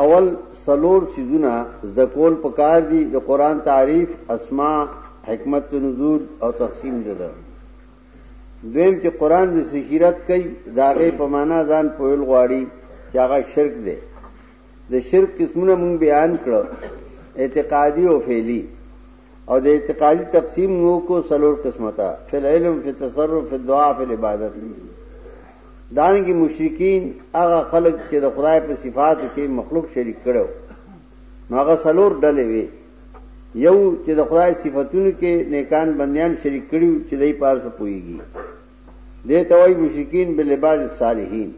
اول څلور څیزونه زده کول پکار دي د قران تعریف اسماء حکمت نزول او تقسیم دي ده دویم چې قران د سخیرت کوي داغه په معنا ځان پویل غواړي چې هغه شرک دی د شرک قسمونه مونږ بیان کړو اعتقادي او فعلی او د اعتقادي تقسیم مو کو سلور قسمته فی العلم فی التصرف فی الدعاء فی العبادت دانګي مشرکین هغه خلق چې د خدای په صفاتو کې مخلوق شریک کړو نو هغه سلور ډلې وي یو چې د خدای صفاتونو کې نیکان بندیان شریک کړي چې دای پارسه پويږي دې ته وایي مشرکین بالعباد الصالحین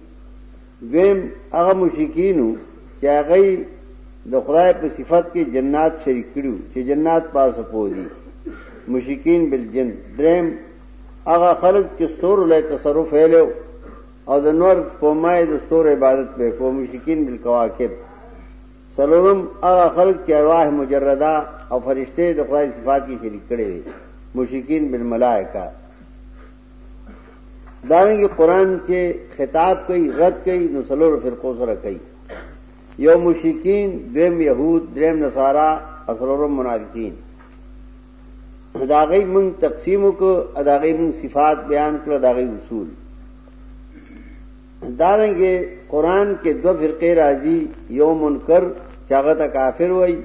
دویم هغه مشرکینو چې هغه د خدای په صفت کې جنات شریک کړو چې جنات پار سپو دي مشرکین بالجن دریم هغه خلق چې ستور له تصرف هلو او د نور په مای د ستور عبادت په کو مشرکین بالکواکب څلورم هغه خلق چې ارواح مجرده او فرشته د خدای صفات کې شریک کړي دي مشرکین بالملائکه دارنګه قران چې خطاب کوي رد کوي نو څلور فرقو سره کوي یو مشرکین دویم يهود دریم نصارا اصلورم منافقین داغی من تقسیم کو اداغی من صفات بیان کړ داغی اصول دارنګه قران کې دو فرقې راځي یو منکر چې هغه ته کافر وایي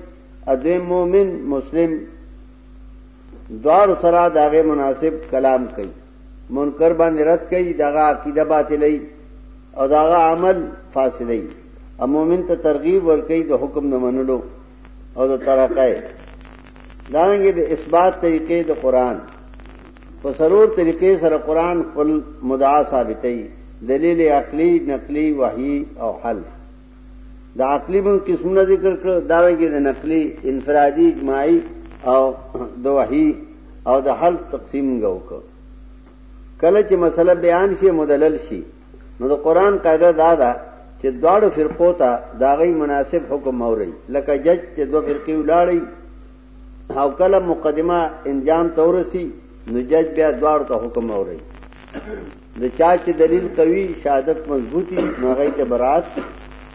او دویم مؤمن مسلم دواړو سره داغه مناسب کلام کوي منکر باندې رد کوي داغه عقیده باطلې او داغه عمل فاسدې او مؤمن ته ترغیب ورکړي د حکم نه منلو او د طرقه دارنګه د اثبات طریقې د قران په څلور طریقې سره قرآن خپل مدعا ثابتوي، دلیل عقلي، نقلي، وحيي او حل. د عقلي مونږ قسمونه ذکر کړل، دارنګه د نقلي، انفرادي، اجماعي او د وحيي او د حل تقسیم مونږ وکړ. کله چې مسله بیان شي مدلل شي نو د قرآن قاعده دا ده چې دواړو فرقو ته د هغوی مناسب حکم مورئ، لکه جج چې دوه فرقې ولاړې او کله مقدمه انجام ته ورسی نو جج بیا دواړو ته حکم اوري د چا چې دلیل قوي شهادت مضبوطی نو هغه ته برات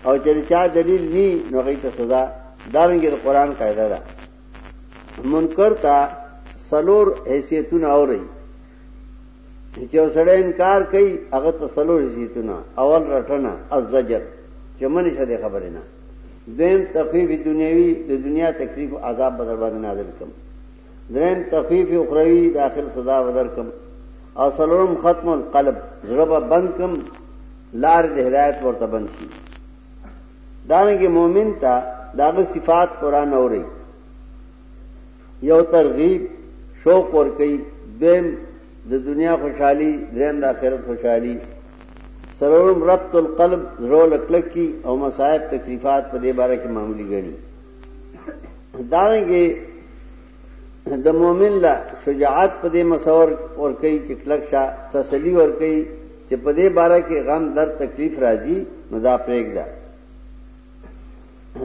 او چې چا دلیل نی نو هغه ته سزا دارنګه قرآن قاعده ده منکر ته سلور حیثیتونه اوري چې یو سړی انکار کوي هغه ته څلور زیتونه اول رټنه الزجر چې منې شه دې خبرې نه دویم تخفیف دنیوي د دنیا تکلیف عذاب به در باندې نازل کم دریم تخفیف اخروی د آخر سزا به در کم او څلورم ختم القلب زړه به بند کم لار د هدایت ورته بند شي دانګي مؤمن ته داغه صفات قران اوري یو ترغیب شوق ورکي دویم د دنیا خوشحالي دریم د آخرت خوشحالي سرورم ربط القلب زړه لکلک کی او مصائب تکلیفات په دې باره کې معمولی غني دارنګه د مؤمن لا شجاعت په دې مسور اور کوي چې کلک شا تسلی ور کوي چې په دې باره کې غم درد تکلیف راځي نو دا پرېږده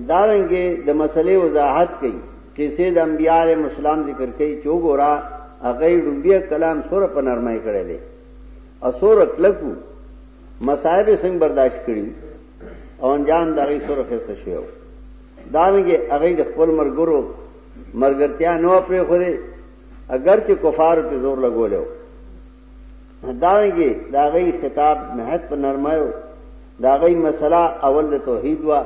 دارنګه د مسلې وضاحت کوي قصې د انبیاء علیهم السلام ذکر کوي چې وګوره هغه ډوبیا کلام سور په نرمۍ کړی دی او سور کلکو مصائب څنګه برداشت کړي او انجام دا غي سور خسته شو دارنګه هغه د خپل مرګرو مرګرتیا نو پرې خو دې اگر چې کفار په زور لګولیو دارنګي دا غي خطاب نهایت په نرمایو دا غي مسله اول د توحید وا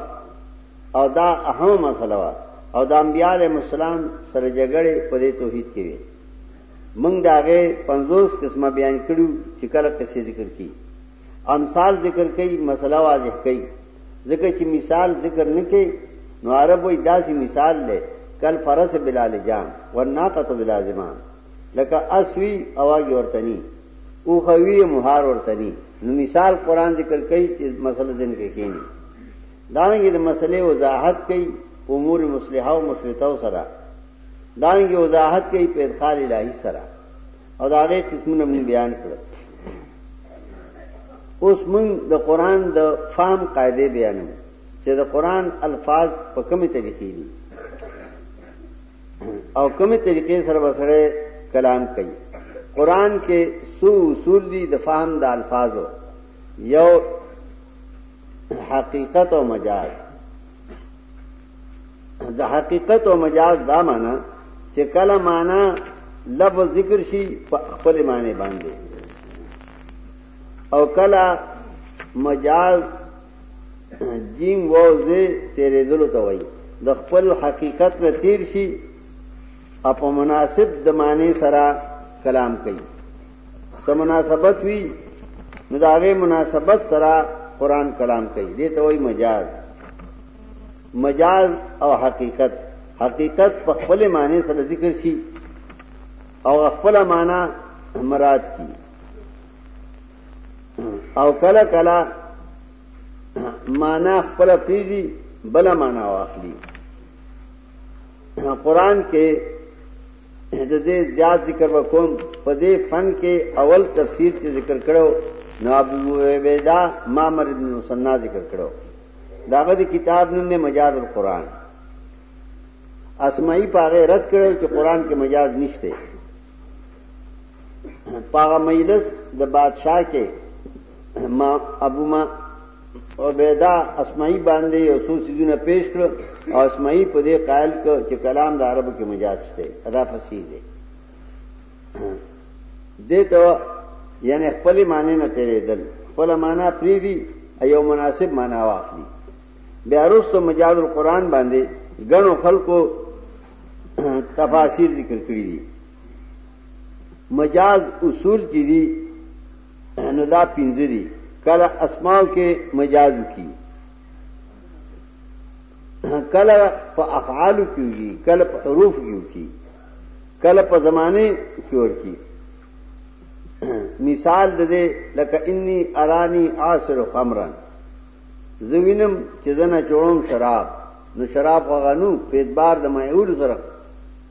او دا اهم مسله وا او د انبیاله مسالم سره جګړه په دې توحید کې وي موږ دا غي 50 قسمه بیان کړو چې کله قصې ذکر کی امثال ذکر کړي مسله واضح کړي ځکه چې مثال ذکر نه کړي نو عرب وې داسې مثال لې کل فرس بلال جان ورناقه بلازمان لکه اسوی اواګي ورته ني او خوي مهار ورته ني نو مثال قران ذکر کوي چې مسله ذهن کې کینی دانګي د مسلې وضاحت کوي امور مصلحه او مصلحتو سره دانګي وضاحت کوي په ادخال الهي سره او دا غي قسمونه مون بیان کړل اوس مون د قران د فهم قاعده بیانو چې د قران الفاظ په کومه طریقې دي او کومې طریقې سره بسره کلام کوي قران کې سو اصول دي د فهم د الفاظو یو حقیقت او مجاز د حقیقت او مجاز دا معنی چې کله معنی لفظ ذکر شي په خپل معنی باندې او کله مجاز جیم واو زه تیرېدلو ته وایي د خپل حقیقت نه تیر شي او په مناسب د معنی سره کلام کوي سم مناسبت وي نو دا غي مناسبت سره قران کلام کوي دې ته وایي مجاز مجاز او حقیقت حقیقت په خپل معنی سره ذکر شي او خپل معنی مراد کی او کله کله معنا خپل پیږي بل معنا واخلي قران کې د دې زیات ذکر وکوم په دې فن کې اول تفسیر چې ذکر کړو نو ابو عبیدا مامر ابن مسنا ذکر کړو داغه د کتاب نوم نه مجاز القرآن اسماعی پاغه رد کړو چې قرآن کې مجاز نشته په هغه مجلس د بادشاہ کې ما ابو ما عبیدا اسماعی باندې یو څو سیدونه پیش کړ او اسماعی په دې قائل ک چې کلام د عربو کې مجاز شته ادا فصیح دی دته یعنی خپل معنی نه تیرېدل خپل معنا پری دی ایو مناسب معنا واخلي بیا وروسته مجاز القرآن باندې غنو خلکو تفاسیر ذکر کړی دي مجاز اصول چې دي نو دا پنځه دي کله اسماء کې مجاز کی کله په افعال کې وي کله په حروف کې وي کله په زمانه کې ورکی مثال د دې لکه انی ارانی عاصر خمرن زوینم چې زنه چوم شراب نو شراب غغنو په اعتبار د مایول سره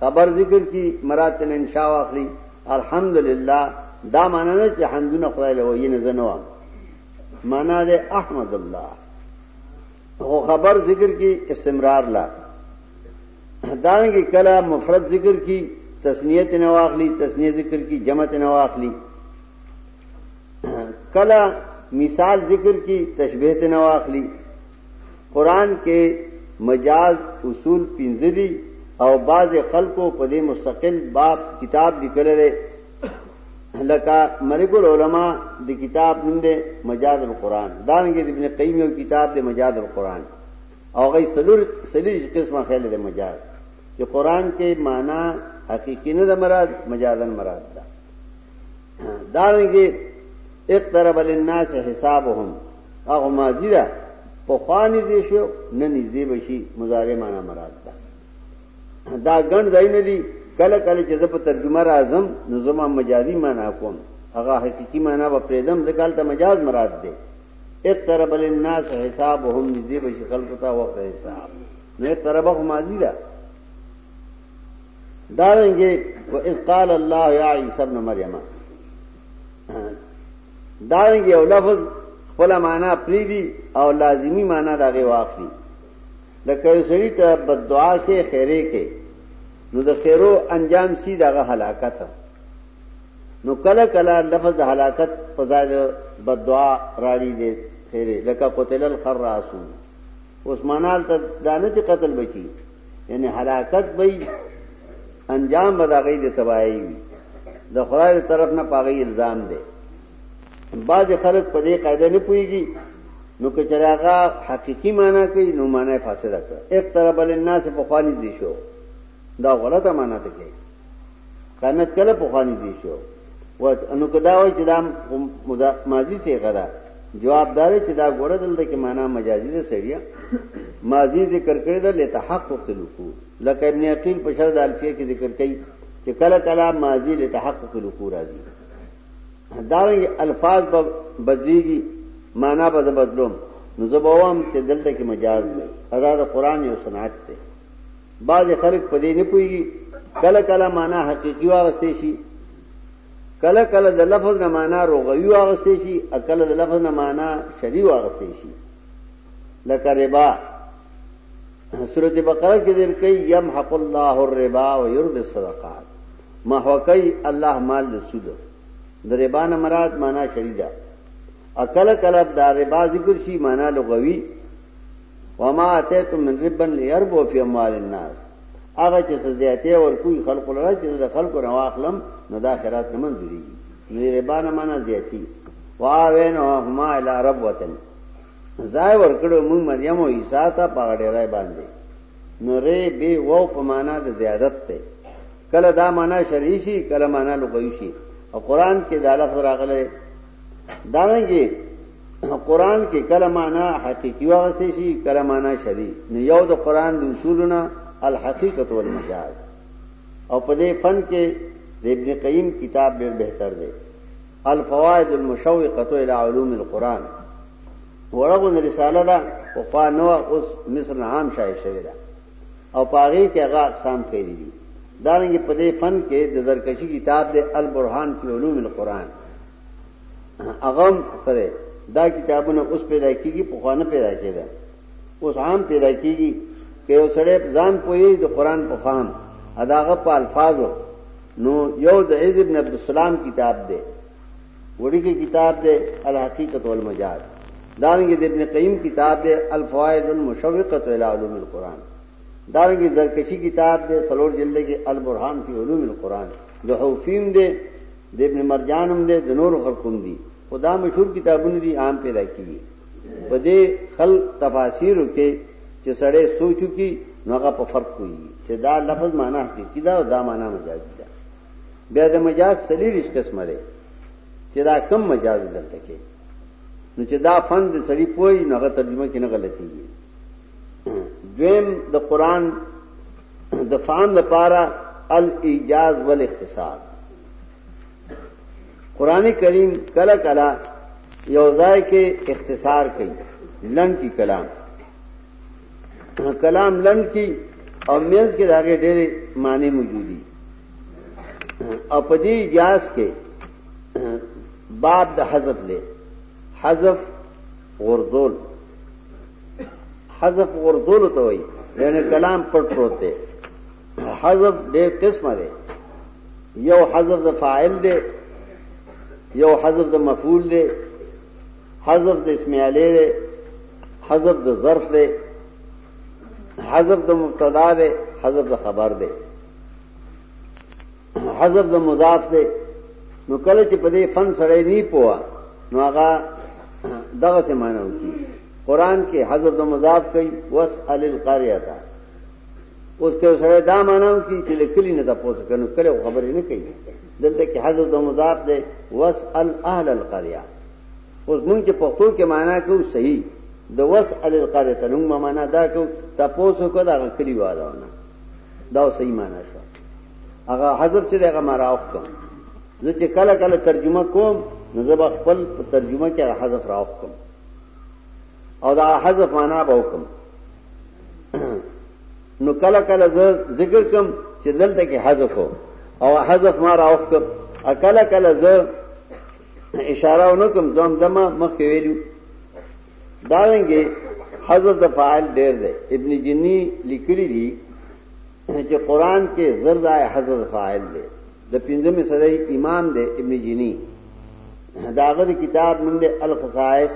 خبر ذکر کی مراد تن انشاء واخلی الحمدلله دا معنا نه چې حمدونه خدای له وینه زنوام معنا ده احمد الله خو خبر ذکر کی استمرار لا دانګي کلا مفرد ذکر کی تسنیت نه واخلی تسنیه ذکر کی جمع نه واخلی کلا مثال ذکر کی تشبیه نه واخلی قرآن کې مجاز اصول پنځه دي او بعض خلکو په دې مستقل باب کتاب لیکلی دی لکه ملک العلماء د کتاب نوم دی مجاز القرآن دانګې د ابن قیم یو کتاب دی مجاز القرآن او غي سلور سلیش قسمه خیال دی مجاز چې قرآن کې معنا حقیقی نه د مراد مجازن مراد ده دانګې اقترب للناس حسابهم هغه ماضی ده په خوا نږدې شو نه نږدې بشي مضارع معنا مراد ده دا ګڼ ځای نه دي کله کله چې زه په ترجمه راځم نو زما مجازي معنا کوم هغه حقيقي معنا په پریدم ځکه ته مجاز مراد ده اقترب للناس حسابهم نږدې بشي خلق ته وخت حساب نو اقترب خو ماضی ده دارنګه و اذ قال الله يا عيسى ابن مريم دا یو لفظ خپل معنا پریدي او لازمی معنا دا غي واخلي لکه یو سړی ته بد دعا کې خیره کې نو د خیرو انجام سی دغه هلاکت نو کله کله لفظ د هلاکت په ځای د بد دعا راړي دي خیره لکه قتل الخراسون اوس مانال ته دانه چې قتل بچي یعنی حلاکت بی انجام بدا غی دی تبایی بی دا خدای دی طرف نا پاگئی الزام دی بعض خلق پا دی قیدہ نی پوئی گی نو کچر آغا حقیقی مانا کئی نو مانا فاسدہ کر ایک طرف الناس پخوانی دیشو دا غلط مانا تکی کانت کله په خواني دي شو و انو کدا وای چې دا ماضی څه غدا جواب دار چې دا ګوره دلته کې معنا مجازي ده سړیا ماضی ذکر کړی دا لتحقق لکو لکه ابن عقیل په شرح الفیه کې ذکر کړي چې کله کله ماضی لتحقق لکو راځي دا الفاظ به بدليږي معنا به بدلوم نو زبوام چې دلته کې مجاز دی ادا د قران یو صنعت دی بعضې خلک په دې نه پوهېږي کله کله معنا حقیقي واغستې شي کله کله د لفظ نه معنا روغوي واغستې شي او کله د لفظ نه معنا شرعي واغستې شي لکه ربا سورت بقره کې ذکر کوي يمحق الله الربا ويربي الصدقات محو کوي الله مال د سود د ربا نه مراد معنا شرعي ده اکل کله د ربا ذکر شي معنا لغوي وما اتیتم من ربا لیربو فی اموال الناس هغه چې سزیاته ور کوی خلق لره چې د خلق نه واخلم نو دا خیرات نه منځوري نو ربا نه معنا زیاتی واوین هما الی رب وطن ځای ور کړو موږ مریم او عیسی ته پاګړې راي باندې نو ری به وو په معنا د زیادت ته کله دا معنا شریشی کله معنا لغوی شي او قران کې دا لفظ راغلی دارنګي قران کې کله معنا حقيقي واغستې شي کله معنا شری نو یو د قران د اصولنا الحقیقت والمجاز او په دې فن کې د ابن قیم کتاب ډېر بهتر دی الفوائد المشوقه الى علوم القران ورغون رساله دا او فانو اوس مصر عام شای شوی دا او په هغې کې هغه اقسام ښیلي دي دارنګه په دې فن کې د زرکشي کتاب دی البرهان فی علوم القرآن اغم سره دا کتابونه اوس پیدا کیږي په خوانه پیدا کیده اوس عام پیدا کیږي که یو سړی ځان پوي د قرآن په فهم اداغه په الفاظو نو یو د عز ابن عبد السلام کتاب دی وړوکی کتاب دی الحقیقت والمجاز دارنګه د ابن قیم کتاب دی الفوائد المشوقه الى علوم القرآن دارنګه زرکشی کتاب دی سلور جلد کې البرهان فی علوم القرآن د حوفیم دی د ابن مرجانم دی د نور خلقوم دی خدا مشهور کتابونه دي عام پیدا کیږي په دې خل تفاسیر کې چې سړی سوچو کی نو هغه په فرق کوي چې دا لفظ معنی حقیقي دا او دا معنی مجازي بیا د مجاز سلیریش قسمه دی چې دا کم مجاز دلته کې نو چې دا فن د سړی پوي نه غو ترجمه کې نه غلطيږي دویم د قران د فهم د پاره الاجاز والاختصار قران کریم کله کله یو ځای کې اختصار کوي لن کی کلام کلام لنډ کی او مینس کې داګه ډېرې معنی موجودي او په دې اجاز کې باب د حذف دی حذف غردول حذف غردول ته وایي یعنی کلام پټ پروت دی حذف ډېر قسمه دی یو حذف د فاعل دی یو حذف د مفعول دی حذف د اسم علی دی حذف د ظرف دی حذف د مبتدا دی حذف د خبر دی حذف د مضاف دی نو کله چې په دې فن سره نه پوها نو هغه دغه څه معنی وکي قران کې حذف د مضاف کوي واسال القريه تا اوس ته سره دا معنی وکي چې کلی نه تاسو کنو کله خبرې نه کوي دلته کې حذف د مضاف دی واسال اهل القريه اوس مونږ چې پښتو کې معنا کوو صحیح د واسال القريه ته مونږ معنا دا کوو تاسو کو دا غکلی وادهونه دا صحیح معنا شو هغه حذف چې دغه مراوخ کوم زه چې کله کله ترجمه کوم نو زه خپل ترجمه کې حذف راوخ کوم او دا حذف معنا به وکم نو کله کله زه ذکر کوم چې دلته کې حذف او حذف ما راوخت کله کله زه اشاره ونکم زم زما مخ ویلو دا رنګه حذف د فاعل ډیر دی ابن جنی لیکلی دی چې قران کې زرد آئے حذف فاعل دی د پنځمې صدای امام دی ابن جنی داغه کتاب نوم دی الخصائص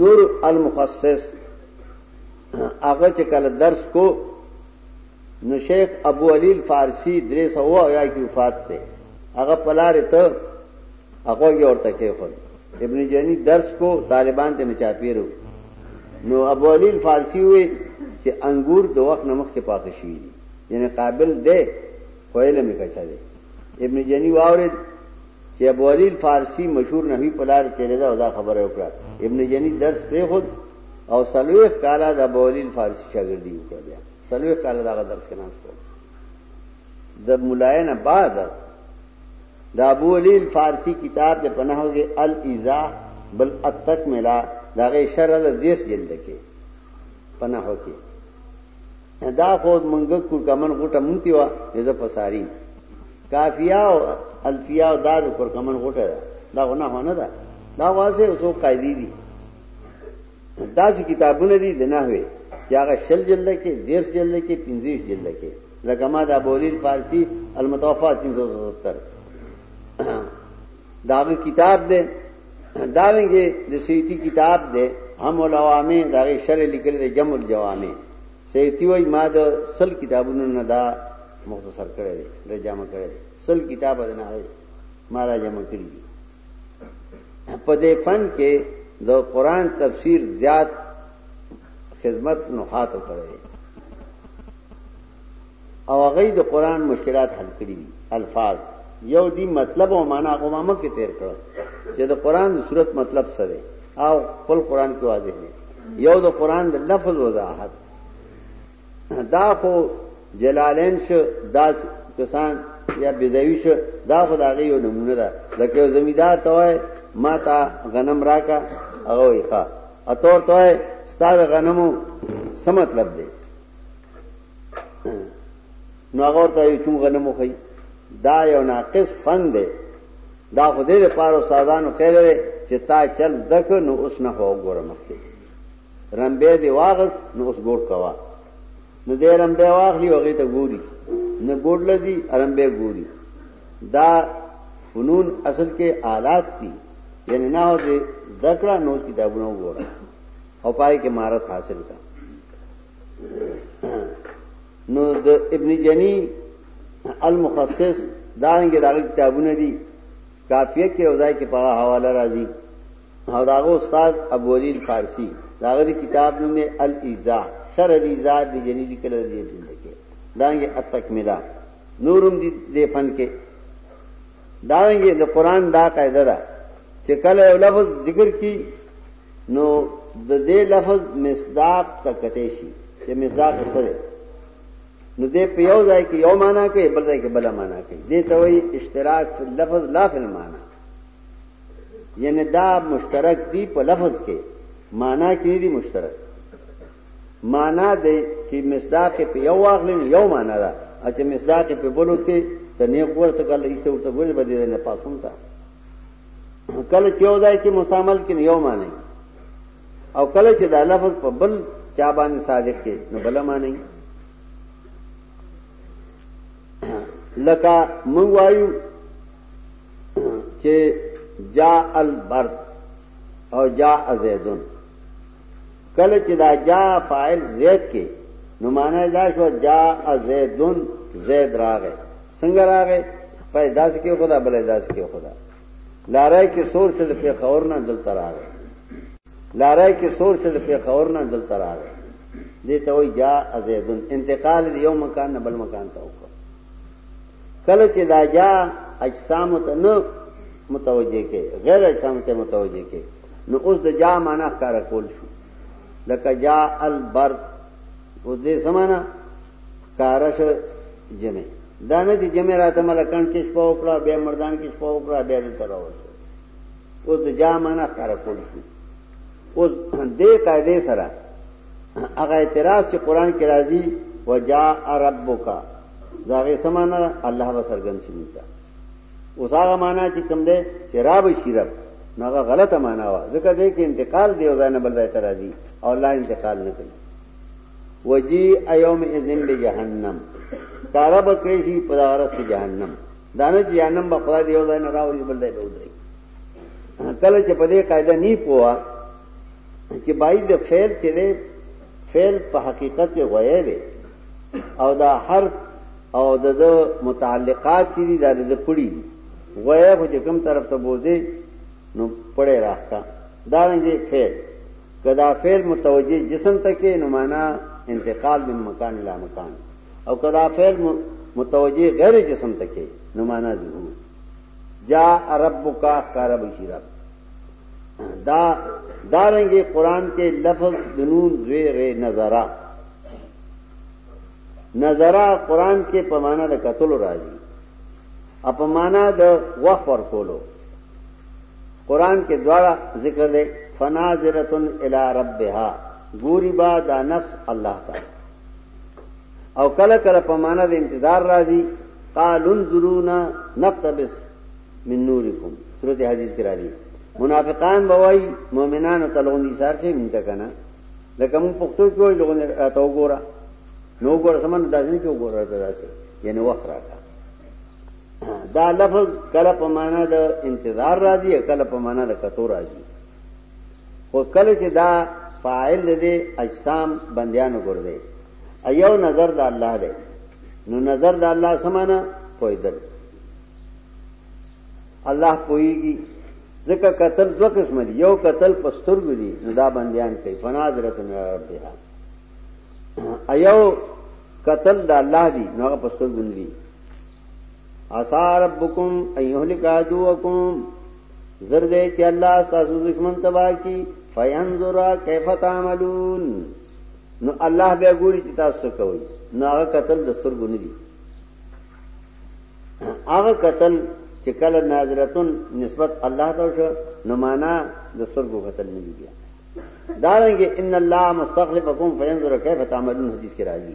نور المخصص هغه چې کله درس کو نو شیخ ابو علی الفارسی درې سو او یا کې وفات ته هغه پلار ته هغه یې ورته کې خو ابن جنی درس کو طالبان ته نه چاپیرو نو ابو علی الفارسی وی چې انګور د وخت نمخ کې پاتې شي یعنی قابل دی خو علم یې کچا دی ابن جنی واورید چې ابو علي الفارسي مشهور نحوي په لار تېرېده او دا خبره یې وکړه ابن جني درس پرېښود او څلوېښت کاله د ابو علي الفارسي شاګردي وکړه بیا څلوېښت کاله دغه درس کې ناست وم د ملای نه بعد د ابو علي الفارسي کتاب د پناهو کې الایزا بل التکملا دغه شرح د دیس جلد کې پناهو کې دا خو منګه کور کمن غټه مونتی و زه پساریم کافیه او الفیه او دا د کورکمن غوټه ده دا غو نحو نه ده دا واسه اوسو قاعده دي دا چې کتابونه دي د نحوی چې هغه شل جلد کې دیر جلد کې پنځه جلد کې لکه ما د ابولیل فارسی المتوفات 370 داغه کتاب دی دارنګه د سیتی کتاب دی هم الوامه داغه شر لیکل دی جمع الجوامه سیتی وای ما د سل کتابونو نه دا مختصر کړی دی د جامع کړی دی سل کتاب د نه وای ما را جمع کړی دی په دې فن کې د قران تفسیر زیات خدمت نحات کړی دی او هغه یې د قران مشکلات حل کړي دي الفاظ یو دی مطلب او معنا هغه ما مکه تیر کړ چې د قران د صورت مطلب څه دی او خپل قران کې واضح دی یو د قران د لفظ وضاحت دا خو جلالین شو دا کسان یا بزوی شو دا خو دا غي یو نمونه ده لکه یو زمیدار ته وای ما تا غنم راکا هغه یې ښا اتور ته وای ستاد غنمو څه مطلب دی نو هغه ورته یو چونګه نه مخی دا یو ناقص فن دی دا خو دې لپاره استادانو خیر دی چې تا چل دک نو اوس نه هو ګوره مخکې رمبه دی واغس نو اوس ګور کوا نو دې رمبه واغلی هغه ته ګوري نه ګور لذي رمبه ګوري دا فنون اصل کې آلات دي یعنی نه هو دې دکړه نو کتابونه وګوره او پای کې مهارت حاصل کړه نو د ابن جنی المخصص دا رنګ دا کتابونه دي کافیه کې او ځای کې په حواله راځي او داغه استاد ابو ولید فارسی داغه دی کتاب نوم دی الاجزاء شر الاجزاء ابن جنی لیکل دی دین کې دا یې التکمله نورم دی د فن کې دا یې د قران دا قاعده ده چې کله یو لفظ ذکر کی نو د دې لفظ مصداق ته کته شي چې مصداق څه دی نو دې په یو ځای کې یو معنا کوي بل ځای کې بل معنا کوي دې ته وایي اشتراک فی اللفظ لا فی المعنی یعنی دا مشترک دی په لفظ کې معنا کې نه دی مشترک معنا دې چې مصداق په یو واغلین یو معنا ده چې مصداق په بلو کې ته نه ورته کله ایسته ورته ګورې بده نه پاسون تا کله چې یو ځای کې مستعمل کړي یو معنی او کله چې دا لفظ په بل چا باندې صادق کې نو بل معنی لکه مونږ وایو چې جا البرد او جا زیدون کله چې دا جا فاعل زید کې نو معنی دا شو جا زیدون زید راغې څنګه راغې په داس کې خدا بلې داس کې خدا لارای کې سور چې د پیښور نه دلته راغې لارای کې سور چې د پیښور نه دلته راغې دې ته وای جا ازیدن انتقال دی یو مکان نه بل مکان ته وکړ کله چې دا جا اجسام ته نه متوجه کې غیر اجسام ته متوجه کې نو اوس د جا معنا ښکارا کول شو لکه جا البرد اوس دې سمانا ښکاره شو جمع دا نه چې جمع راته ملکان کې شپه وکړه بیا مردان کې شپه وکړه بیا دلته راوځه اوس د جا معنا ښکاره کول شو اوس دې قاعده سره هغه اعتراض چې قران کې راځي وجاء ربک دا غي سمانه الله به سرګن شي مونږ اوس هغه معنا چې کوم ده چې رب شي رب نو هغه غلطه معنا و ځکه دې کې انتقال دی او ځان بل ځای ته راځي او لا انتقال نه کوي وجی ایوم اذن به جهنم کارا بکړی شي په دارس کې جهنم دانه جهنم به خدای دی یو ځای نه راوړي بل ځای به ودرې کله چې په دې قاعده نه پوها چې باید د فعل چې دی فعل په حقیقت کې غوې دی او دا حرف او د متعلقات چې دي دا د پړي غوې خو چې کوم طرف ته بوزي نو پړې راخا دارنګي فعل که دا فعل متوجه جسم ته کې نو معنا انتقال من مکان الى مکان او که دا فعل متوجه غیر جسم ته کې نو معنا ظهور جا ربک قرب شرب دا دارنګي قران کې لفظ دنون زیر نظرا نظرا قران کې په معنا د قتل راځي اپمانا د وخت ور کولو قرآن کې دواړه ذکر دی فناظرة الى ربها ګوري با دا نفس الله تعالی او کله کله په معنا د انتظار راځي قال انظرونا نقتبس من نورکم سورته حدیث کې راځي منافقان بوای مؤمنان ته لغون دي سار شي مونږ ته کنه لکه مونږ پښتو کې وایو لغون راته وګوره نو وګوره سمن داسې نه کې وګوره راته داسې یعنی وخت راکا دا لفظ کله په معنا د انتظار راځي کله په معنا د کتو راځي خو کله چې دا فاعل دې اجسام بندیانو ګرځي ایو نظر د الله دی نو نظر د الله سمانا پویدل الله پویږي ځکه قتل دوه قسم دي یو قتل پستر دي نو دا بندیان کوي فنادرت من ربها ایو قتل د الله دی نو هغه پستر دي عسى ربكم ان يهلك عدوكم زرد چې الله تاسو دشمن تبا کی فینظر کیف تعملون نو الله به ګوري چې تاسو کوي نو هغه قتل دستور ګونی دي هغه قتل چې کله ناظرتون نسبت الله ته شو نو معنا دستور ګو قتل نه دي دارنګه ان الله مستخلفکم فینظر کیف تعملون حدیث کې راځي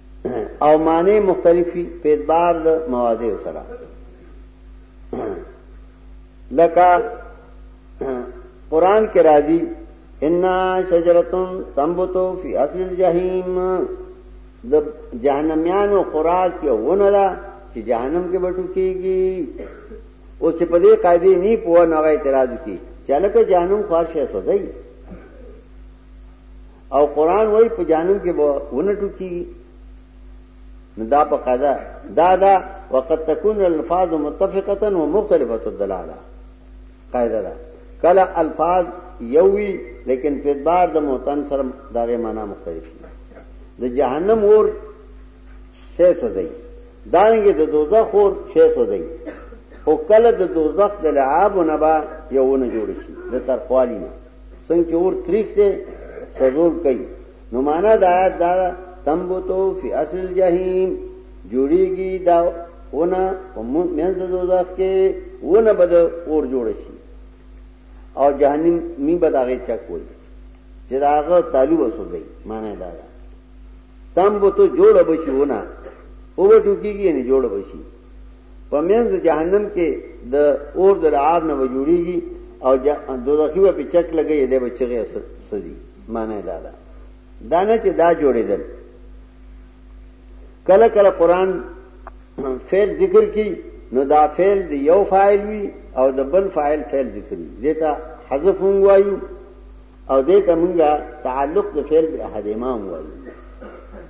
او معنی مختلفی په اعتبار د مواضع سره لکه قران کې راځي ان شجرتم تنبتو فی اصل الجحیم د جهنميانو خوراک یو ونه ده چې جهنم کې بټو کیږي او چې په دې قاعده نه پوه نه غي اعتراض کی چې لکه جهنم خارشه سوځي او قران وای په جانم کې به ونټو کی نو دا په قضا دا دا وقد تكون الفاظ متفقه ومختلفه الدلاله قاعده دا کله الفاظ یووی لیکن په اعتبار د موتن سره دغه معنا مختلف دي د جهنم اور شې سوځي دانګه د دوزخ اور شې سوځي او کله د دوزخ د لعاب نه با یوونه جوړ شي د ترخوالی نه څنګه چې اور تریخ دی سوزول کوي نو معنا دا آیات دا تنبوتو فی اصل الجحیم جوړیږي دا ونه په منځ د دوزخ کې ونه بد اور جوړ شي او جهنم می بد هغه چک وي چې دا هغه تعالی وسوځي معنا دا ده تنبوتو جوړ بشي ونه او ټوکیږي نه جوړ بشي په مینځ د جهنم کې د اور د لعاب نه وجوړیږي او دوزخی و په چک لګي دی بچغه سزي معنی دا ده دا نه چې دا جوړیدل کله کله قران فعل ذکر کی نو دا فعل دی یو فاعل وی او د بل فاعل فعل ذکر وی دیتا حذف هم وایو او دیتا مونږه تعلق د فعل به احد امام وایو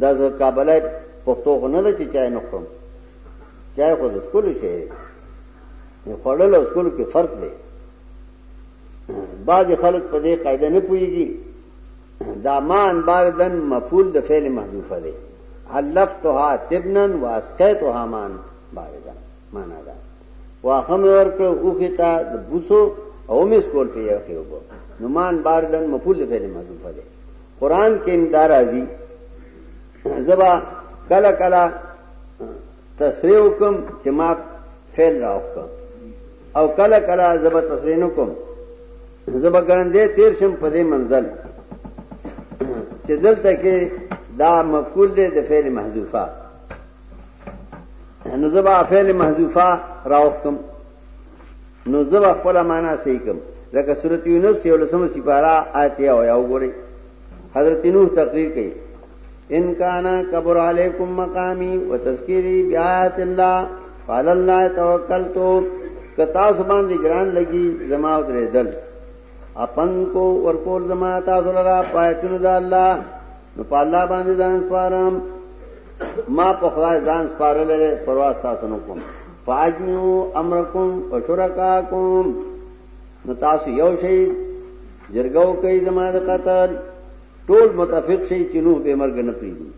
دا زه کابلای پښتو خو نه ده چې چای نه خورم چای خو د سکول شي نه خړل او سکول کې فرق دی بعض خلک په دې قاعده نه پويږي دا مان باردن مفعول د فعل محذوفه دی علفتها تبنا واسقيتها مان باردن معنا دا واخه مې ورکړ اوخه تا د بوسو او مې سکول په یو کې وګو نو مان باردن مفعول د فعل محذوفه دی قران کې امدا راځي زبا کله کله تصریح وکم چې ما فعل راوخم او کله کله زبا تصریح نکم زبا ګرندې تیر شم په دې منزل چې دلته کې دا مفعول دی د فعل محذوفه نو زبا فعل محذوفه راوخم نو زه به خپل معنا صحیح کوم لکه سورۃ یونس یو لسم سپارا آیت یو یو ګوري حضرت نوح تقریر کوي ان کان کبر علیکم مقامی وتذکری بیات الله قال الله توکلت کتا زبان دی ګران لګي زما او درې دل اپن کو ورکول زما تاسو لرا پاتونو د الله نو په الله باندې ځان سپارم ما په خدای ځان سپارل لري پروا تاسو نه کوم فاجمو امرکم وشرکاکم نو تاسو یو شي جرګو کوي زما د قتل ټول متفق شي چې نوح به مرګ نه پیږي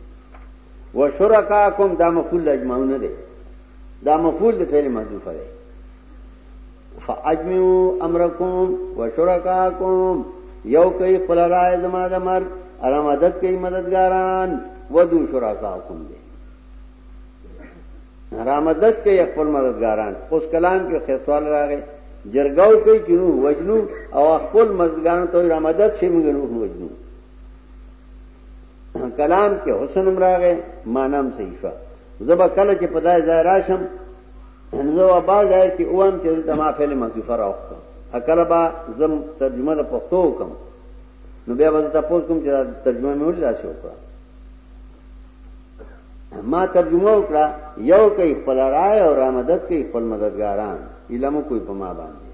وشرکاکم دا مفعول اجمعونه دي دا مفعول د فعل محذوف دی فاجمعو امرکم وشرکاکم یو کوي خپل رائے زما د مرګ اره مدد کوي مددګاران ودو شرکاکم دې را مدد کوي خپل مددګاران اوس کلام کې خستوال راغی جرګاو کوي چې نو وجنو او خپل مددګاران ته را مدد شي موږ نو وجنو کلام کې حسن امراغه مانام صحیفه زبا کله چې پدای ځای راشم یعنی زه په باز ځای کې اوم چې دلته ما فعل محذوفه راوخته اکل با زم ترجمه د پښتو وکم نو بیا به تاسو کوم چې ترجمه مې ولې راشي وکړه ما ترجمه وکړه یو کوي خپل رائے او را مدد کوي خپل مددګاران علم کوئی په ما باندې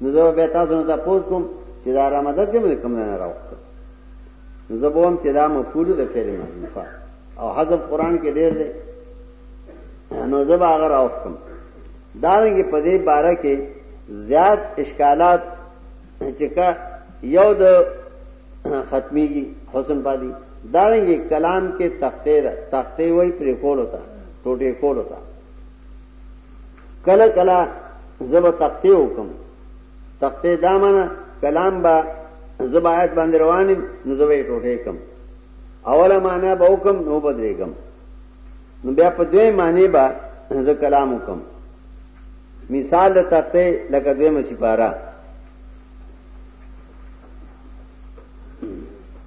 نو زه به تاسو نه تاسو کوم چې دا را مدد دې مې کوم نه راوخته نو زه به هم چې دا مفعول د فعل محذوفه او حذف قران کې ډېر دی نو زبا غر اوختم دارنګ په دې باره کې زیات اشکالات چې کا یو د ختميږي حسن پادي دارنګ کلام کې تخته ده تخته وای پر کول ہوتا ټوټه کول ہوتا کله کله زب تخته حکم تخته دامنه کلام با زبایت باندې روانم نو زبې ټوټه کم اوله معنا به حکم نو بدرېګم نو بیا په دوی معنی به زه کلام وکم مثال د تخته لکه دوی مسیپارا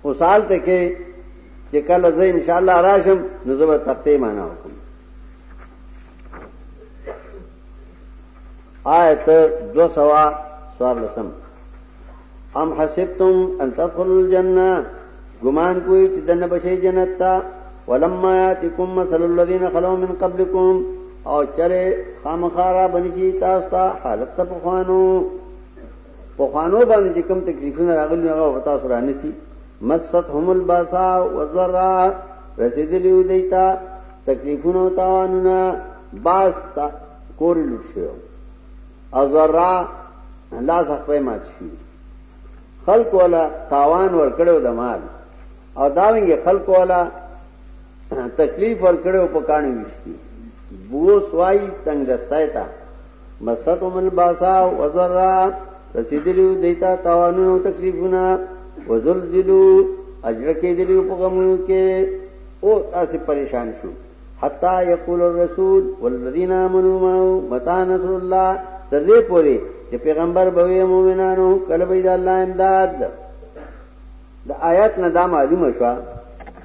او سال ته کې چې کله زه ان شاء الله راشم نو زه به تخته معنا وکم آیت دو سوا سوار لسم ام حسبتم ان تدخلوا الجنه ګمان کوی چې دنه بشي جنت ته ولما یاتکم مثل الذين خلو من قبلكم او چره خامخارا بنشي تاسو ته حالت ته پخوانو پخوانو باندې کوم تکلیفونه راغلي هغه تاسو رانه سي مست هم الباسا وذرا رسیدلی دیتا تکلیفونه تاوانونه باس تا کور لوټ شو او ذرا لاس خپل مات شي خلق ولا تاوان ور کړو د مال او دارنګ خلق ولا تکلیف ور کړو په کانو وشتي بو سوای تنگ دستای تا مسد ومن باسا وذرا رسیدلو دیتا تاوانونو تکلیفونه وزلزلو اجرکه دلیو په غمونو کې او تاسو پریشان شو حتا یقول الرسول والذین آمنوا معه متى نصر الله تر دې پوري چې پیغمبر به وي مؤمنانو کله به د الله امداد د آیات نه دا معلومه شو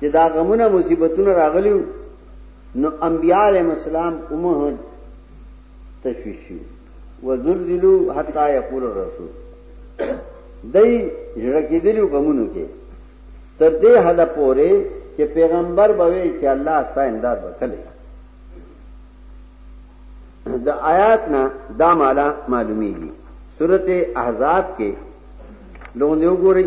چې دا غمونه مصیبتونه راغلي نو انبیاء علیهم السلام امه تشویش شو وزلزلوا حتا یقول الرسول دای ژړکیدلو غمونو کې تر دې حده پورې چې پیغمبر به وي چې الله ستا امداد وکړي د آیات نه دا مالا معلومیږي سورته احزاب کې لوګون دی وګورئ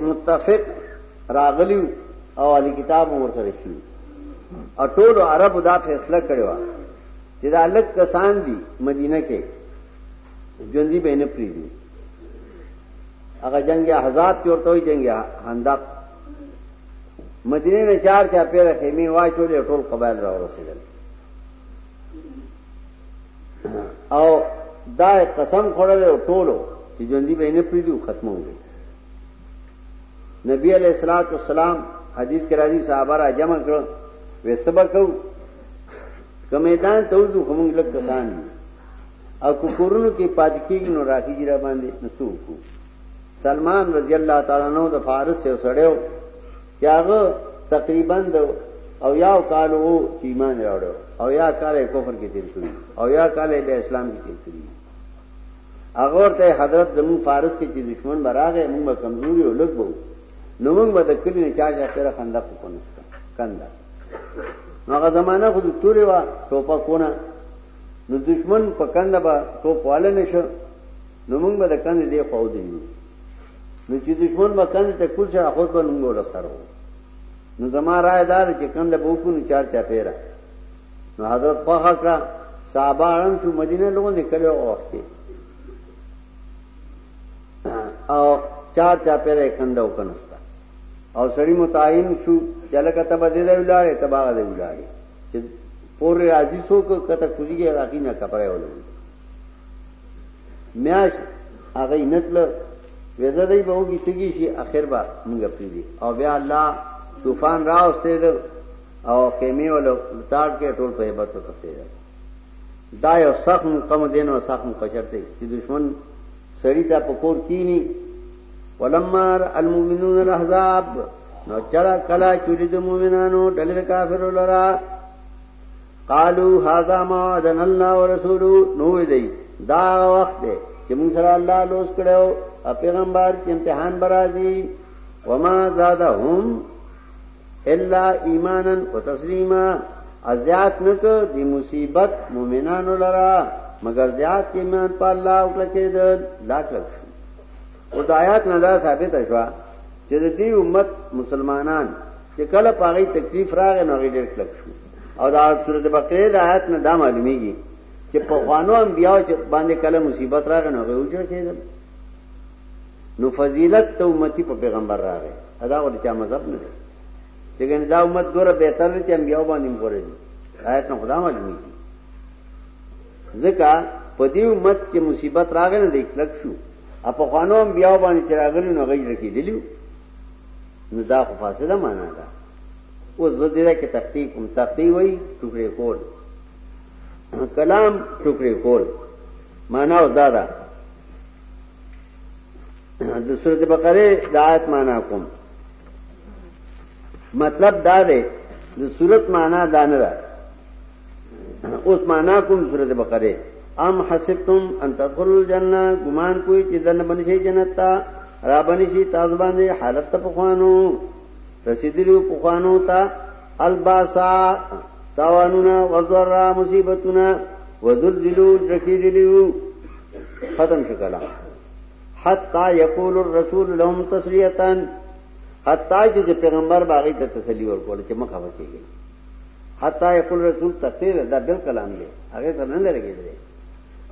متفق راغلی او علی کتاب مور سره شي او ټول عرب دا فیصله کړی و چې دا لک کسان دي مدینه کې ژوندۍ به نه پریږدي هغه جنگ احزاب کې ورته وي جنگ خندق مدینه نه چار چا پیره خیمه واچولې ټول قبایل را ورسېدل او دا قسم خوړل او ټولو چې ژوندۍ به نه پریدو ختمو وي نبی علیہ الصلوۃ والسلام حدیث کې راځي صحابه را جمع کړو وې سبا کو کمیدان ته وځو هم لږ کسان دي او کوکورونو کې پات کېږي نو راخي جرا باندې نسو کو سلمان رضی الله تعالی عنہ د فارس یو سړیو چې هغه تقریبا د او یا کال وو چې ایمان راوړو او یا کال یې کفر کې تیر کړی او یا کال یې به اسلام کې تیر کړی هغه ورته حضرت زمون فارس کې چې دشمن براغه موږ کمزوري او لګو نو موږ به د کلی نه چا چا پیره خندق کو نشته کنده نو هغه زمانہ خو تورې وا ټوپا کونه نو دشمن په کنده به ټوپ واله نشو نو موږ به د کنده دی خو دی نو چې دشمن به کندې ته کوز سره خود به نونګو له سره نو زما رائے دار چې کنده به وکړو نو چار چا پیرا نو حضرت خوخه کړه صحابه اړم شو مدینه لوګو نکلو او وخت او چار چا پیرا کنده وکنستا او سړی متعین شو چې لکه تبه دې دی ولاړې تبه دې ولاړې چې پورې راځي څوک کته کوزیږي راکی نه کپره ولوي میاش هغه نه تل وېدا دی به وګی سګی شي اخر به موږ پریږي او بیا الله طوفان راوستي ده او خیمه ول تاړ کې ټول په hebat ته تفسیر دا یو سخت مقام دین او سخت مقشرته چې دشمن سړی ته پکور کینی ولمر المؤمنون الاحزاب نو چلا کلا چوری د مؤمنانو ډلې کافرو لرا قالوا هذا ما وعدنا الله ورسوله نو دی دا وخت دی چې موږ سره الله لوس کړو او پیغمبر چې امتحان برازي وما زادهم الا ایمانا وتسلیما ازیات نک دی مصیبت مومنانو لرا مگر زیات ایمان په الله او کړه کېدل لا کړ او د آیات نه دا ثابت شوه چې د دې امت مسلمانان چې کله پاغي تکلیف راغی نو غیر کلک شو او دا سورته بقره د آیات نه دا معلومیږي چې په خوانو انبیاء چې باندې کله مصیبت راغی نو غوږ کېدل نو فضیلت ته امتی په پیغمبر راغی ادا ول چا مذهب نه دی چې ګنې دا امت دوره به تر چې انبیاء باندې مورې دي آیات نه خدا معلومیږي ځکه په دې امت کې مصیبت راغی نه دی کلک شو ا په خوانو بیا باندې چراغلی نو غیږ لکی دیلو نو دا خو فاصله معنا ده اوس زه دې کې تختی کوم تختی وای ټوکړې کول کلام ټوکړې کول معنا اوس دا ده د سورته بقره د آیت معنا کوم مطلب دا دی د صورت معنا دا نه ده اوس معنا کوم سورته بقره ام حسبتم ان تدخل الجنه ګمان کوی چې دنه بنشي جنت ته را بنشي تاسو باندې حالت ته پخوانو رسیدلو پخوانو ته الباسا تاوانونه وذرا مصیبتونه وذللو درکیدلیو ختم شو کلام حتا یقول الرسول لهم تسلیتا حتا چې پیغمبر باغی ته تسلی ورکول چې مخه وچیږي حتی یقول رسول تفسیر دا بل کلام دی هغه سره نه لګیدلی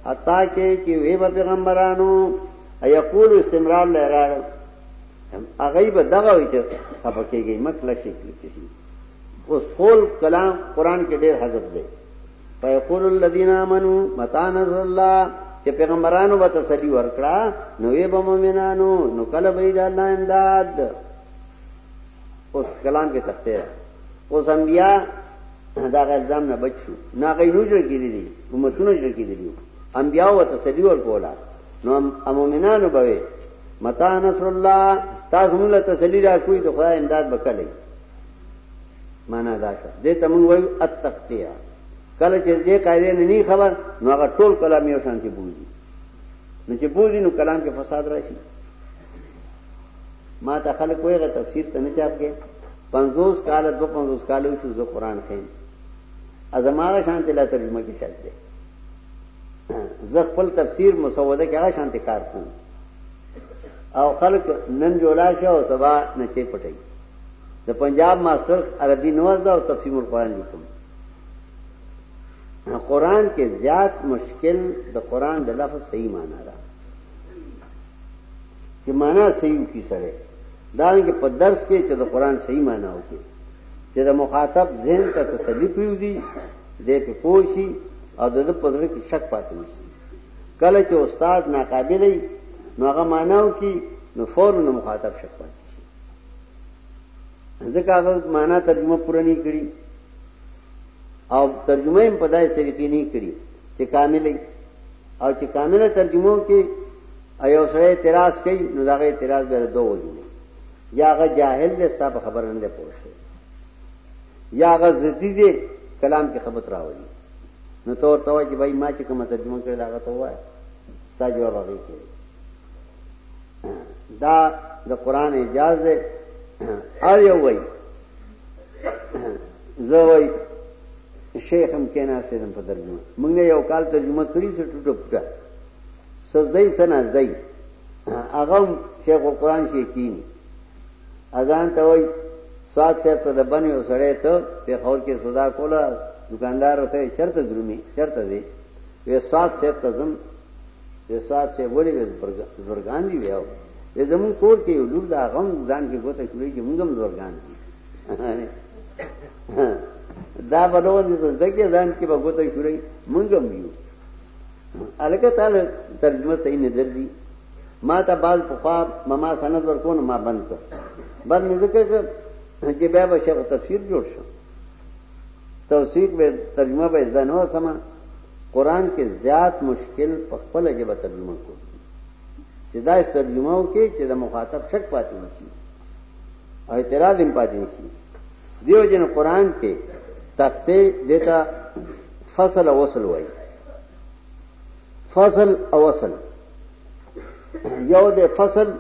حتی کې چې وی په پیغمبرانو یقول استمرار لرار هغه به دغه وي چې خپکیږي مکل شي کیږي اوس قول کلام قران کې ډېر حذف دی فیقول الذین آمنو متى نصر الله چې پیغمبرانو به تسلی ورکړه نو یې به مؤمنانو نو کله به د الله امداد اوس کلام کې تخته ده اوس انبیا دا غیر ځام نه بچ شو نه غي نو جوړ کړی دي امتونو جوړ کړی دي انبیا او تسلی ور کولا نو امومنانو بوي متا نصر الله تاسو موږ له تسلی را کوی ته خدای امداد وکړي معنا دا شو دې ته موږ وایو التقطیع کله چې دې قاعده نه ني خبر نو هغه ټول کلام یو شان کې بوزي نو چې بوزي نو کلام کې فساد راشي ما ته خلک وایي غ تفسیر ته نه چاپ کې 50 کال 250 کال شو زه قران خیم ازماغه شانته لا ترجمه کې شک دی زه خپل تفسیر مسوده کې هغه شانته کار کوم او خلک نن جولا شو او سبا نه چي پټي د پنجاب ماستر عربي نوز دا او تفسیر القرآن لیکم قرآن کې زیات مشکل د قرآن د لفظ صحیح معنی ده چې معنا صحیح وکړي سره دا نه کې په درس کې چې د قران صحیح معنا وکړي چې د مخاطب ذهن ته تسلی پیوځي دې په پوښي او د پدړه کې شک پاتې نشي کله چې استاد ناقابلې نو هغه معنا وکړي نو فورن مخاطب شک پاتې شي ځکه هغه معنا ترجمه پوره نه کړي او ترجمه هم په داسې طریقې نه کړي چې کاملې او چې کامله ترجمه کې ایو سره اعتراض کوي نو دا غي اعتراض به دوه وجو یا غ جاهل دې سب خبر نه پوښي یا غ زتی دې کلام کې خبرت راوړي نو تور توای چې بھائی ما چې کومه ترجمه کړې دا غ ته وای ستا جواب هغه کې دا د قران اجازه ده ار یو وای زه وای شیخ هم کیناسته دم په ترجمه موږ نه یو کال ترجمه کړی څه ټوټه پټه سزدای سنازدای هغه شیخ القرآن شیخین اذان ته وای سات صاحب ته د بنې او سړی ته په خور کې صدا کوله دکاندار ته چرته درومي چرته دی وې سات صاحب ته زم وې سات صاحب ولې زورګان دی ویاو وې زمون کور کې یو لور دا غم ځان کې ګوته کړی چې موږ هم زورګان دي دا بلون دې زده کې ځان کې به ګوتې شوري مونږ هم یو الګ تعالی ترجمه صحیح نه درځي ما ته باز په خوا مما سند ورکون ما بند کړ بند مې ذکر کړ چې بیا به شیخ تفسیر جوړ شو توثیق به ترجمه به ځنو سما قران کې زیات مشکل په خپل جبه ترجمه کو چې دا ترجمه وکړي چې د مخاطب شک پاتې نشي او اعتراض هم پاتې نشي دیو جن قران کې تخته دیتا فصل او وصل وای فصل او وصل یو د فصل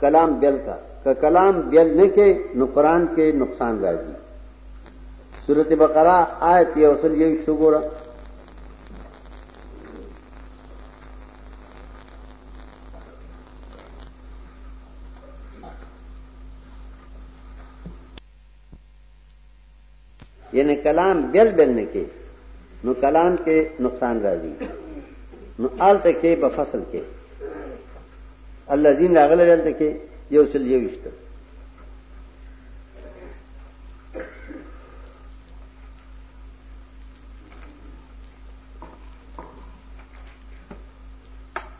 کلام بیل کا که کلام بیل نه کې نو قران کې نقصان راځي سورته بقره آیت یو سل یو شګورا یعنی کلام بل بل نه کې نو کلام کې نقصان راځي نو آلته کې په فصل کې الله دین راغله دلته کې یو سل یو وشته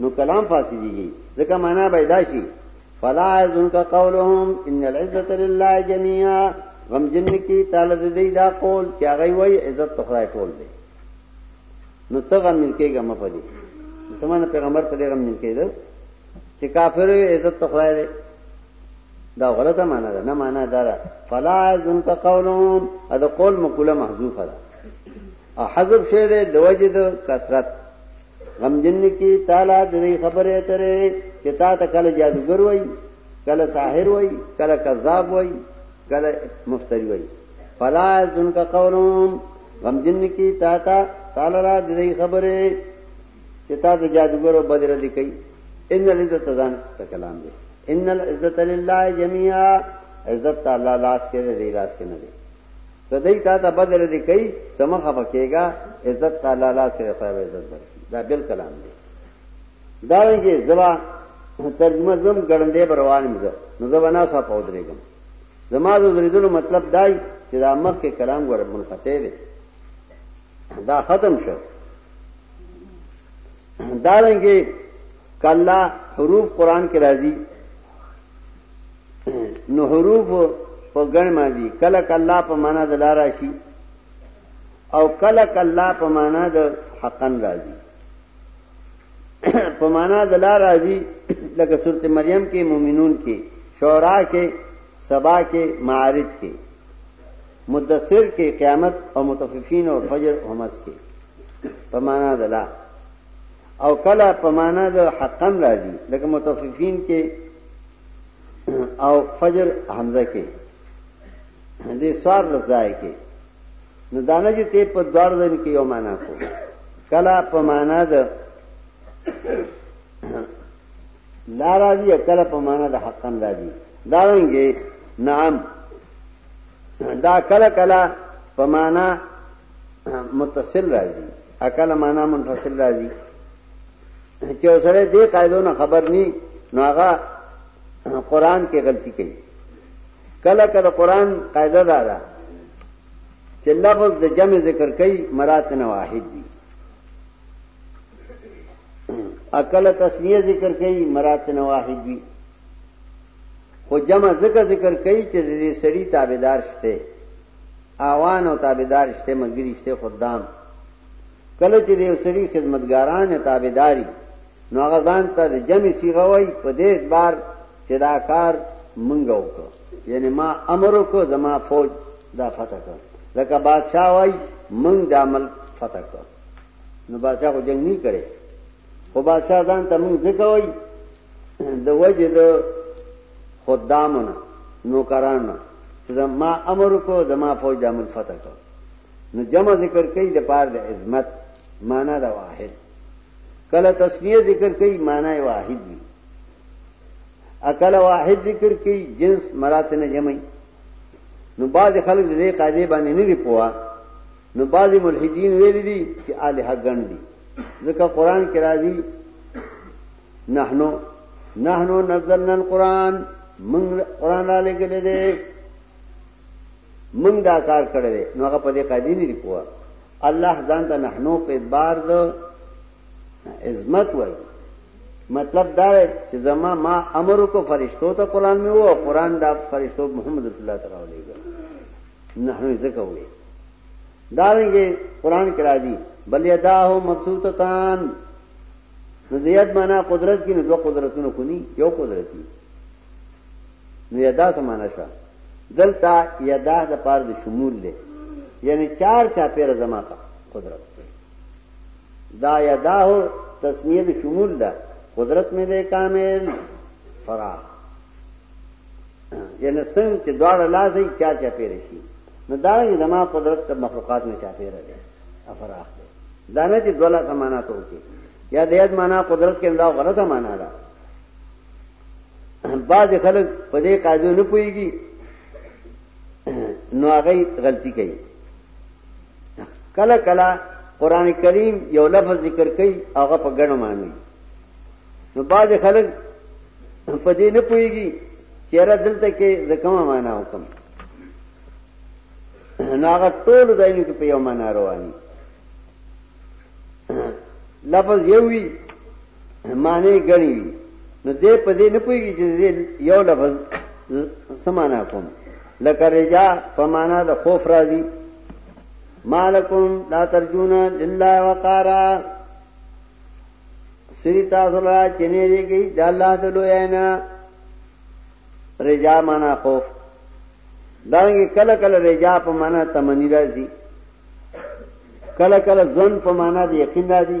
نو کلام فاسدیږي ځکه معنا پیدا شي فلا يذنك قولهم ان العزه لله جميعا غم جن کی تعالی دې دا قول چې هغه وایي عزت ته خدای ټول دی نو ته غم نه کېږه م په دې زمانه پیغمبر په دې غم نه کېده چې کافر عزت ته خدای دی دا غلطه معنا ده نه معنا دا ده فلا يذنك قولهم دا قول مقوله محذوفه ده او حذف شعر د وجد کثرت غمجن کی تعالی د دې خبره ترې چې تا ته کله جادوګر وای کله ساحر وای کله کذاب وای کله مفتری وای فلا ذن کا قولهم غمجن کی تا ته تعالی را د دې خبره چې تا ته جادوګر او بدر دي کوي ان العزت ځان ته کلام دی ان العزت لله جميعا عزت تعالی لاس کې دی لاس کې نه دی ته دای تا ته بدل دی کوي ته مخه پکېګا عزت تعالی لا سره خو عزت درکې دا بل کلام دی دا رنګه زبا ترجمه زم ګړندې بروان مې نو زبا نه صاحب اودرېګم زما د درېدلو مطلب دای چې دا مخ کې کلام ګور منقطع دی دا ختم شو دا رنګه کلا حروف قران کې راځي نو حروف په ګڼ معنی کله کله په معنا د لا راشي او کله کله په معنا د حقن راځي په معنا د لا راځي لکه سورته مریم کې مؤمنون کې شورا کې سبا کې معارج کې مدثر کې قیامت او متففین او فجر همس کې په معنا د لا او کله په معنا د حقن راځي لکه متففین کې او فجر حمزه کې دې سوار لزای کې نو دانه چې ته په دوړ ځین کې یو معنا کو کلا په معنا د لا راضی کلا په معنا د حقن راضی دا ونګي نعم دا کلا کلا په معنا متصل راضی اکل معنا منفصل راضی چې اوسره دې قاعده نه خبر ني نو هغه قران کې غلطي کوي کله کله قران قاعده دا ده چې لفظ د جمع ذکر کوي مراد نه واحد دي عقل تسنیه ذکر کوي مراد نه واحد دي خو جمع ذکر ذکر کوي چې دې سړی تابعدار شته اوان او تابعدار شته مګری شته خدام کله چې د یو سړي خدمتګاران یا تابعداري نو هغه ځان ته د جمع صيغه وای په دې اعتبار چې دا کار مونږ وکړو یعنی ما امر وکړو زما فوج دا فتح کړ ځکه بادشاہ وای مونږ د عمل فتح کړ نو بادشاہ خو جنگ نه کړي خو بادشاہ ځان ته مونږ ځکه وای د وجه د خدامونه نوکرانو چې ما امر وکړو زما فوج د عمل فتح کړ نو جمع ذکر کوي د پاره د عظمت معنا دا واحد کله تسنیه ذکر کوي معنا یې واحد وي اکل واحد ذکر کوي جنس مرات نه جمعي نو باز خلک دې قاعده باندې نه دی پوها نو باز ملحدین ویل دي چې الہ ګڼ دي ځکه قران کې راځي نحنو نحنو نزلنا القران من قران را لګلې دي مونږ دا کار کړی دی نو هغه په دې قاعده نه دی پوه الله ځان ته نحنو په اعتبار د عظمت وای مطلب دا دی چې زما ما امر کو فرشتو ته قران می وو قران دا فرشتو محمد رسول الله تعالی علیه نحنو ځکه وې دا رنګه قران کې راځي بل یداه مبسوطتان نو دیت معنا قدرت کې نو دوه قدرتونه کونی یو قدرتي نو یدا څه معنی شوه دلته یدا د پاره د شمول دی یعنی چار چا پیر زما کا قدرت دی دا یدا هو تسمیه د شمول ده قدرت مې ده کامل فراغ یعنی څنګه چې دواړه لازم چار چا پیر شي نو دا یې زما قدرت ته مخلوقات نه چا پیر دی افراغ دی دا نه چې دولا سمانا ته وکي یا د یاد معنا قدرت کې دا غلطه معنا ده بعض خلک په دې قاعده نه پويږي نو هغه غلطي کوي کله کله قران کریم یو لفظ ذکر کوي هغه په ګڼو معنی نو بعض خلک په دې نه پويږي چې را دلته کې زکما معنا وکم نو هغه ټول ځایونو کې په یو معنا رواني لفظ یو وی معنی غني وي نو دې په دې نه پويږي چې دې یو لفظ سمانا کوم لکه رجا په معنا د خوف راځي مالکم لا ترجون لله وقارا سری تاسو لا چنه دیږي د الله د لوی نه رجا معنا خوف دانګي کله کله رجا په معنا تمنی راځي کله کله ځن په معنا د یقین راځي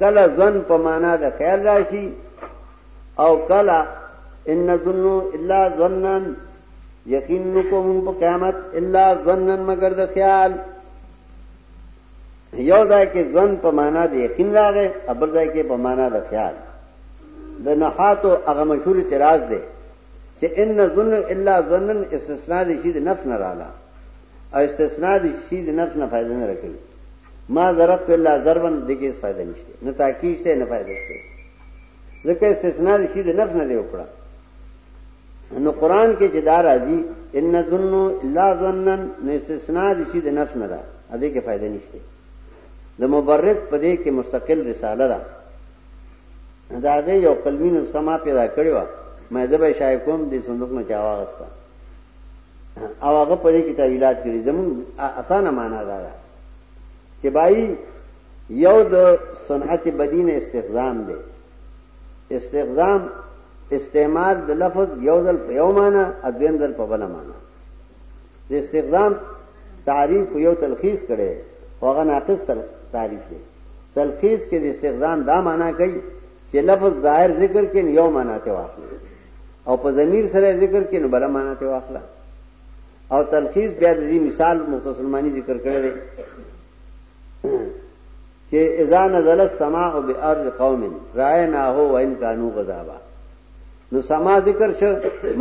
کله ځن په معنا د خیال راشي او کله ان ظنوا الا ظنا یقین نکوم په قیامت الا ظنا مگر د خیال یو ځای کې ځن په معنا د یقین راغې ابل ځای کې په معنا د خیال د نحاتو هغه مشهور اعتراض دی چې ان ظن الا ظن استثناء دي شي د نفس نه رااله او استثناء دي شي د نفس نه فائدہ نه راکړي ما ضربت الا ضربا دغه هیڅ فائدہ نشته نه تاکید شته نه فائدہ شته ځکه استثناء شي د نفس نه دی وکړه نو قران کې چې دا راځي ان ظنو الا ظنن نو استثناء شي د نفس نه ده ا دې کې فائدہ نشته د مبرد په دې کې مستقل رساله ده دا غي یو قلمي نسخه ما پیدا کړې و مې زبې شای کوم د صندوق نه چاواغسته او هغه په دې کې تعویلات کړي زمون اسانه معنا دا ده چې بای یو د صنعت بدین استخدام دی استخدام استعمال د لفظ یو ځل په یو معنا ادویم ځل په بل معنا د استخدام تعریف یو تلخیص کړي هغه ناقص تعریف دی تلخیص کې د استخدام دا معنا کوي چې لفظ ظاهر ذکر کې یو معنا ته واخلي او په ضمیر سره ذکر کې نو بل معنا ته واخله او تلخیص بیا د دې مثال مختصر معنی ذکر کړی دی چې اذا نزل السماء بارض قوم رايناه وان كانوا غضبا نو سما ذکر شو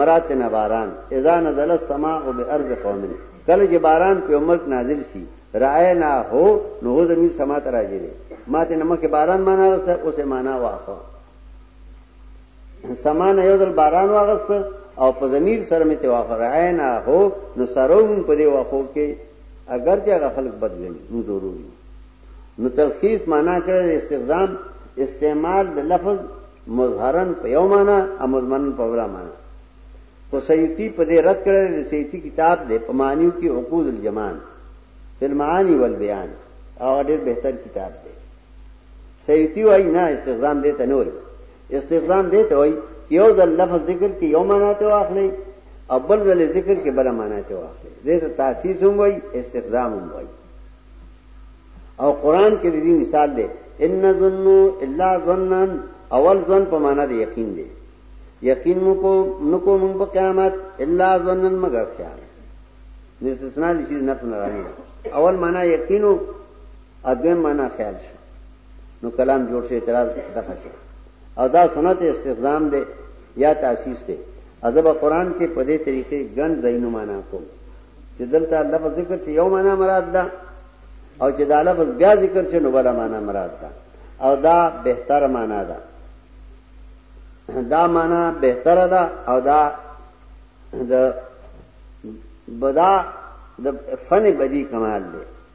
مرات نه باران اذا نزل السماء بارض قوم کله چې باران په عمر نازل شي رايناه نو زمين سما ته راځي ماته نمکه باران معنا اوسه معنا واخو سما نه یو ځل باران واغست او په ضمیر سره مې توافق راینا هو نو سره مون په دې واخو کې اگر چې هغه خلک بدګني نو ضروري نو تلخیص معنا کړی استخدام استعمال د لفظ مظهرن په یو معنا او مضمنن په بل معنا خو سیوطی په دې رد کړی د سیوطی کتاب د پمانیو کې عقود الجمان فلمعانی والبیان او ډېر بهتر کتاب دی سیوطی وايي نه استخدام دې ته نه وایي استخدام دې ته وایي چې یو ځل لفظ ذکر کې یو معنا ته واخلي او بل ځل ذکر کې بل معنا ته واخلي دې ته تاسیس هم وایي استخدام هم وایي او قران کې دې مثال دی ان ظن الا ظنا اول ظن په معنا د یقین دی یقین مو کو نو کو موږ په قیامت الا ظنن مگر خیال نستثنا دي چې نفس نه راځي اول معنا یقینو اځم معنا خیال شو نو کلام جوړ شي اعتراض دغه شي او دا سنت استخدام دی یا تاسیس دی ادب قرآن کې په دې طریقې ګڼ ځایونه معنا کوم چې دلته لفظ ذکر چې یو معنا مراد ده او چې دا لفظ بیا ذکر چې نو بل معنا مراد ده او دا بهتر معنا ده دا معنا بهتر ده او دا د بدا د فن بدی کمال دی